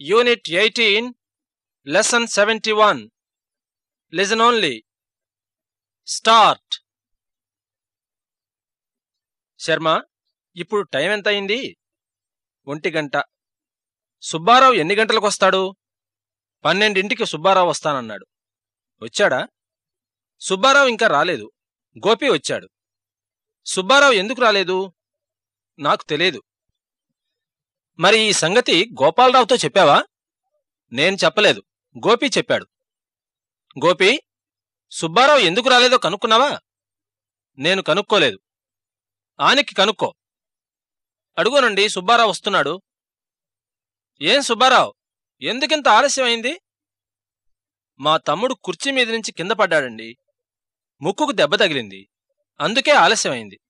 Unit eighteen lesson seventy one listen only start Sharma ఇప్పుడు time ఎంత అయింది ఒంటి గంట. సుబ్బారావు ఎన్ని గంటలకు వస్తాడు? పన్నెండింటికి సుబ్బారావు వస్తానన్నాడు. వచ్చాడా? సుబ్బారావు ఇంకా రాలేదు. గోపి వచ్చాడు. సుబ్బారావు ఎందుకు రాలేదు? నాకు తెలియదు. మరి ఈ సంగతి గోపాలరావుతో చెప్పావా? నేను చెప్పలేదు. గోపి చెప్పాడు. గోపి సుబ్బారావు ఎందుకు రాలేదో కనుక్కున్నావా? నేను కనుక్కోలేదు. ఆనికి కనుక్కో. అడుగునండి సుబ్బారావు వస్తున్నాడు. ఏం సుబ్బారావు? ఎందుకింత ఆలస్యమైంది? మా తమ్ముడు కుర్చీ మీద నుంచి కింద పడ్డాడండి. ముక్కుకు దెబ్బ తగిలింది. అందుకే ఆలస్యమైంది.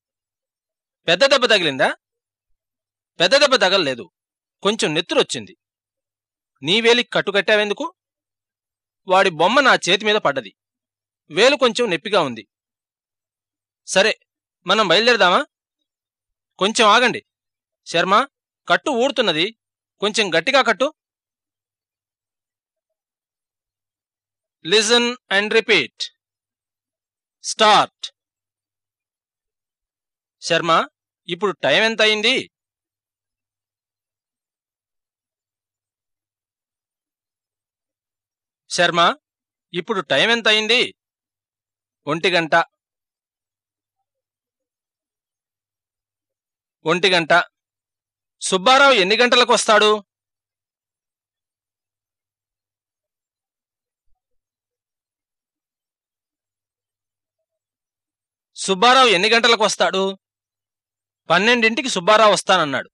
పెద్ద దెబ్బ తగిలిందా? పెద్ద దెబ్బ తగలలేదు. కొంచెం నెత్తురొచ్చింది. నీ వేలికి కట్టుకట్టావెందుకు వాడి బొమ్మ నా చేతి మీద పడ్డది. వేలు కొంచెం నొప్పిగా ఉంది. సరే మనం బయలుదేరదామా? కొంచెం ఆగండి. శర్మ కట్టు ఊడుతున్నది. కొంచెం గట్టిగా కట్టు. Listen and repeat. Start. Sharma ఇప్పుడు టైం ఎంత అయింది శర్మ ఇప్పుడు టైం ఎంత అయింది ఒంటి గంట. ఒంటి గంట. సుబ్బారావు ఎన్ని గంటలకు వస్తాడు? సుబ్బారావు ఎన్ని గంటలకు వస్తాడు? పన్నెండింటికి సుబ్బారావు వస్తానన్నాడు.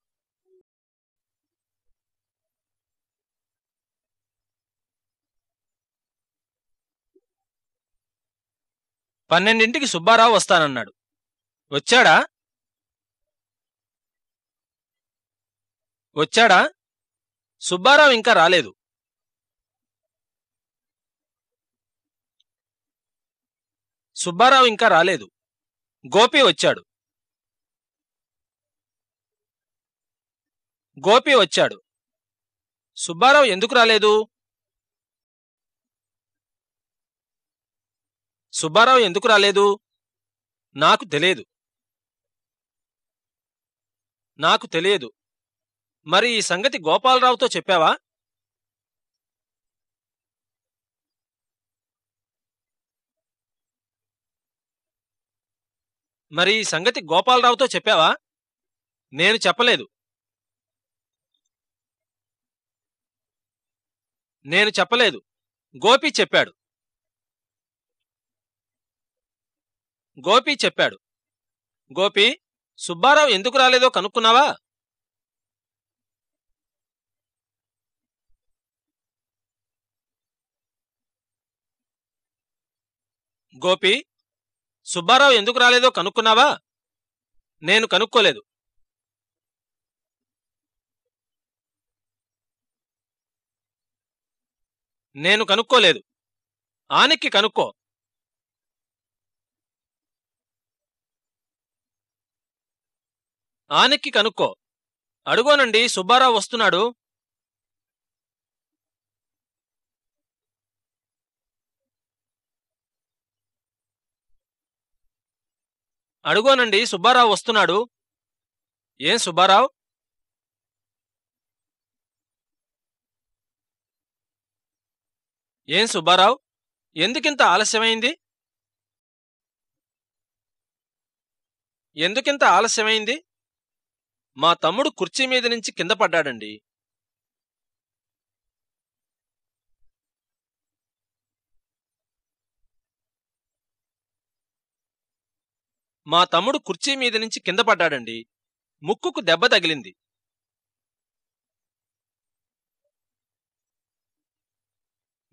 పన్నెండింటికి సుబ్బారావు వస్తానన్నాడు. వచ్చాడా? వచ్చాడా? సుబ్బారావు ఇంకా రాలేదు. సుబ్బారావు ఇంకా రాలేదు. గోపి వచ్చాడు. గోపి వచ్చాడు. సుబ్బారావు ఎందుకు రాలేదు? సుబ్బారావు ఎందుకు రాలేదు? నాకు తెలియదు. నాకు తెలియదు. మరి ఈ సంగతి గోపాలరావుతో చెప్పావా? మరి ఈ సంగతి గోపాలరావుతో చెప్పావా? నేను చెప్పలేదు. నేను చెప్పలేదు. గోపి చెప్పాడు. గోపి చెప్పాడు. గోపి సుబ్బారావు ఎందుకు రాలేదో కనుక్కున్నావా? గోపి సుబ్బారావు ఎందుకు రాలేదో కనుక్కున్నావా? నేను కనుక్కోలేదు. నేను కనుక్కోలేదు. ఆనికి కనుక్కో. ఆనెక్కి కనుక్కో. అడుగోనండి సుబ్బారావు వస్తున్నాడు. అడుగోనండి సుబ్బారావు వస్తున్నాడు. ఏం సుబ్బారావు? ఏం సుబ్బారావు? ఎందుకింత ఆలస్యమైంది? ఎందుకింత ఆలస్యమైంది? మా తమ్ముడు కుర్చీ మీద నుంచి కింద పడ్డాడండి. మా తమ్ముడు కుర్చీ మీద నుంచి కింద పడ్డాడండి. ముక్కుకు దెబ్బ తగిలింది.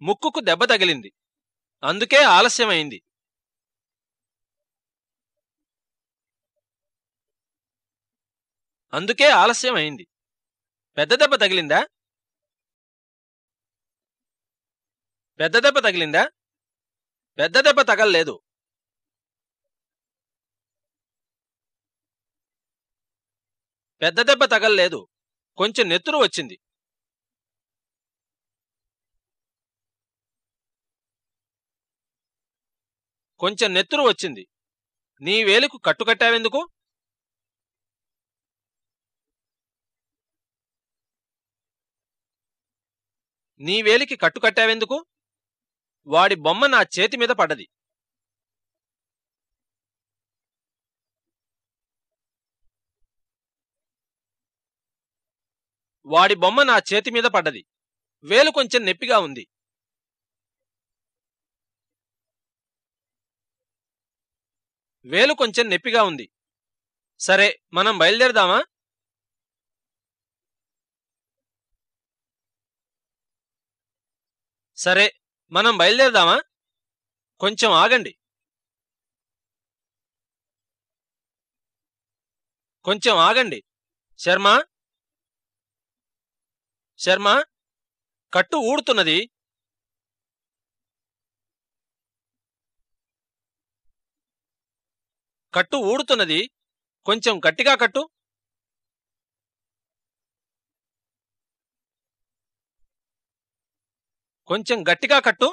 ముక్కుకు దెబ్బ తగిలింది. అందుకే ఆలస్యమైంది. అందుకే ఆలస్యం అయింది. పెద్ద దెబ్బ తగిలిందా? పెద్ద దెబ్బ తగిలిందా? పెద్ద దెబ్బ తగలలేదు. పెద్ద దెబ్బ తగలలేదు. కొంచెం నెత్తురు వచ్చింది. కొంచెం నెత్తురు వచ్చింది. నీ వేలుకు కట్టుకట్టావెందుకు? నీ వేలికి కట్టుకట్టావెందుకు వాడి బొమ్మ నా చేతి మీద పడ్డది వాడి బొమ్మ నా చేతి మీద పడ్డది వేలు కొంచెం నెప్పిగా ఉంది. వేలు కొంచెం నెప్పిగా ఉంది. సరే మనం బయలుదేరదామా? సరే మనం బయలుదేరదామా? కొంచెం ఆగండి. కొంచెం ఆగండి. శర్మ? శర్మ? కట్టు ఊడుతున్నది. కట్టు ఊడుతున్నది. కొంచెం గట్టిగా కట్టు. కొంచెం గట్టిగా కట్టు.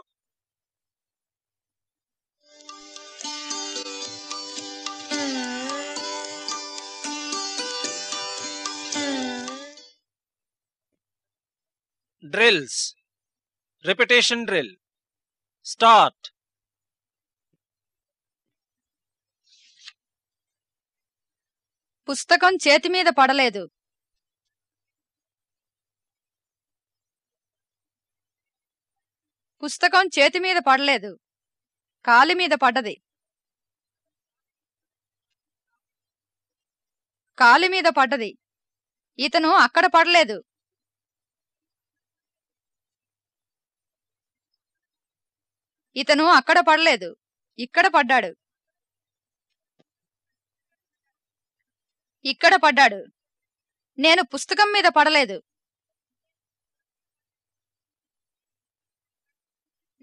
డ్రిల్స్ రిపిటేషన్ డ్రిల్ స్టార్ట్ పుస్తకం చేతి మీద పడలేదు. పుస్తకం చేతి మీద పడలేదు. కాలి మీద పడ్డది. కాలి మీద పడ్డది. ఇతను అక్కడ పడలేదు. ఇతను అక్కడ పడలేదు. ఇక్కడ పడ్డాడు. ఇక్కడ పడ్డాడు. నేను పుస్తకం మీద పడలేదు.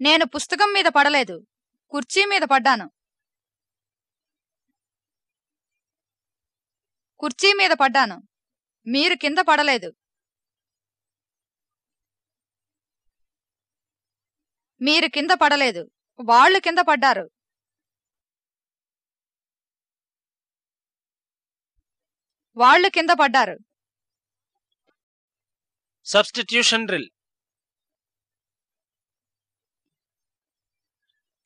నేను పుస్తకం మీద పడలేదు. కుర్చీ మీద పడ్డాను. కుర్చీ మీద పడ్డాను. మీరు కింద పడలేదు. మీరు కింద పడలేదు. వాళ్ళు కింద పడ్డారు. వాళ్ళు కింద పడ్డారు. సబ్స్టిట్యూషన్ డ్రిల్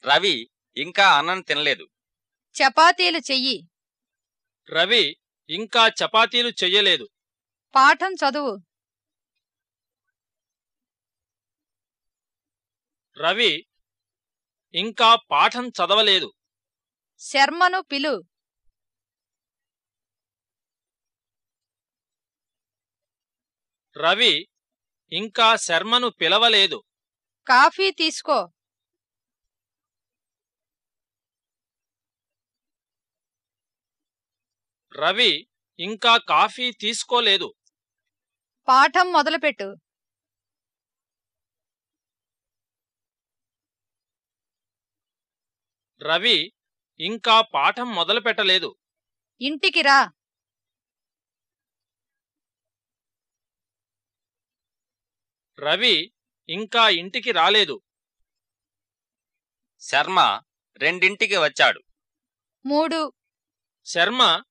రవి ఇంకా అన్నం తినలేదు. చపాతీలు చెయ్యి. రవి ఇంకా చపాతీలు చెయ్యలేదు. పాఠం చదువు. రవి ఇంకా పాఠం చదవలేదు. శర్మను పిలు. రవి ఇంకా శర్మను పిలవలేదు. కాఫీ తీసుకో. రవి ఇంకా కాఫీ తీసుకోలేదు. పాఠం మొదలుపెట్టు. రవి ఇంకా పాఠం మొదలుపెట్టలేదు. ఇంటికి రా. రవి ఇంకా ఇంటికి రాలేదు. శర్మ రెండింటికి వచ్చాడు. మూడు. శర్మ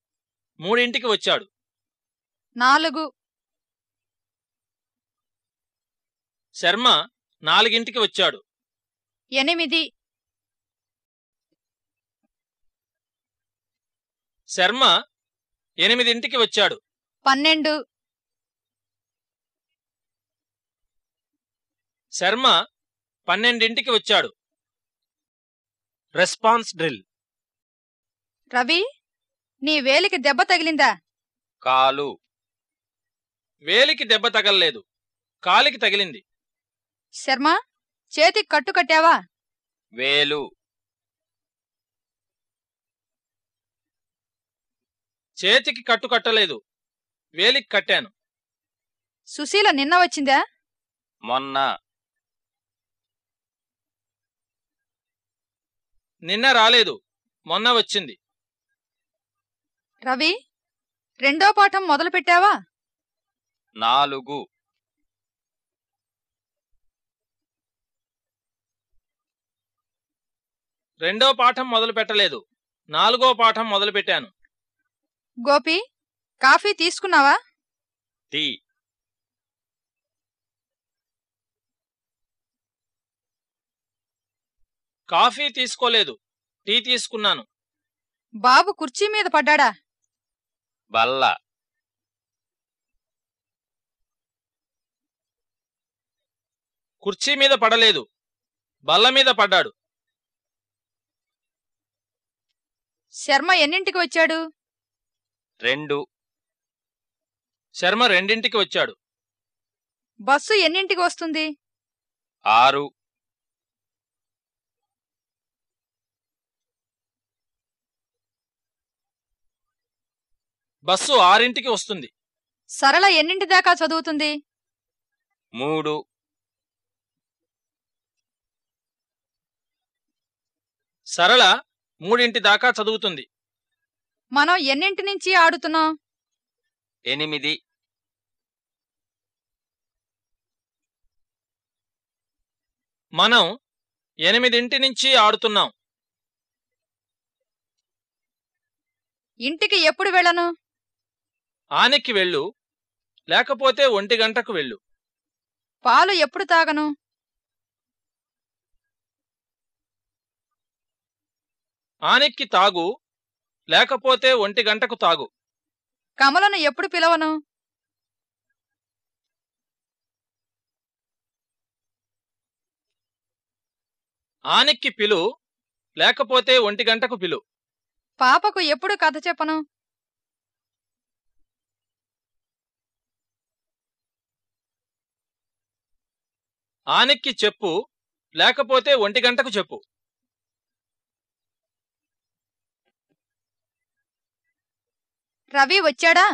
మూడింటికి వచ్చాడు. నాలుగు. శర్మ నాలుగింటికి వచ్చాడు. ఎనిమిది. శర్మ ఎనిమిదింటికి వచ్చాడు. పన్నెండు. శర్మ పన్నెండింటికి వచ్చాడు. Response drill. రవి. నీ వేలికి దెబ్బ తగిలిందా? కాలు. వేలికి దెబ్బ తగలలేదు. కాలికి తగిలింది. శర్మ చేతికి కట్టు కట్టావా? వేలు. చేతికి కట్టు కట్టలేదు. వేలికి కట్టాను. సుశీల నిన్న వచ్చిందా? మొన్న. నిన్న రాలేదు. మొన్న వచ్చింది. రవి రెండో పాఠం మొదలు పెట్టావా? నాలుగు. రెండో పాఠం మొదలు పెట్టలేదు. నాలుగో పాఠం మొదలు పెట్టాను. గోపి కాఫీ తీసుకున్నావా? టీ. కాఫీ తీసుకోలేదు. టీ తీసుకున్నాను. బాబు కుర్చీ మీద పడ్డాడా? బల్ల కుర్చీ మీద పడలేదు. బల్ల మీద పడ్డాడు. శర్మ ఎన్నింటికి వచ్చాడు? రెండు. శర్మ రెండింటికి వచ్చాడు. బస్సు ఎన్నింటికి వస్తుంది? ఆరు. బస్సు ఆరింటికి వస్తుంది. సరళ ఎన్నింటి దాకా చదువుతుంది? మూడు. సరళ మూడింటి దాకా చదువుతుంది. మనం ఎన్నింటి నుంచి ఆడుతున్నాం? ఎనిమిది. మనం ఎనిమిదింటి నుంచి ఆడుతున్నాం. ఇంటికి ఎప్పుడు వెళ్ళను? ఆనెక్కి వెళ్ళు లేకపోతే ఒంటి గంటకు వెళ్ళు. పాలు ఎప్పుడు తాగను? ఆనెక్కి తాగు లేకపోతే ఒంటి గంటకు తాగు. కమలను ఎప్పుడు పిలవను? ఆనెక్కి పిలు లేకపోతే ఒంటి గంటకు పిలు. పాపకు ఎప్పుడు కథ చెప్పను? ఆనెక్కి చెప్పు లేకపోతే ఒంటి గంటకు చెప్పు. రవి వచ్చాడా?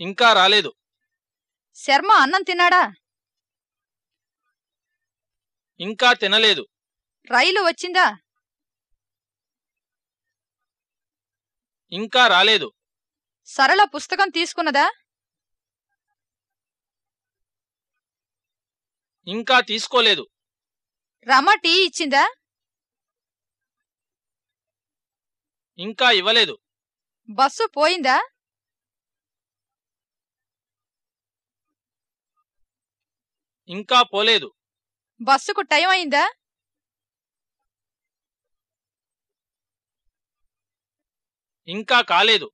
ఇంకా రాలేదు. శర్మ అన్నం తిన్నాడా? ఇంకా తినలేదు. రైలు వచ్చిందా? ఇంకా రాలేదు. సరళ పుస్తకం తీసుకున్నదా? ఇంకా తీసుకోలేదు. రమ టీ ఇచ్చిందా? ఇంకా ఇవ్వలేదు. బస్సు పోయిందా? ఇంకా పోలేదు. బస్సుకు టైం అయిందా? ఇంకా కాలేదు.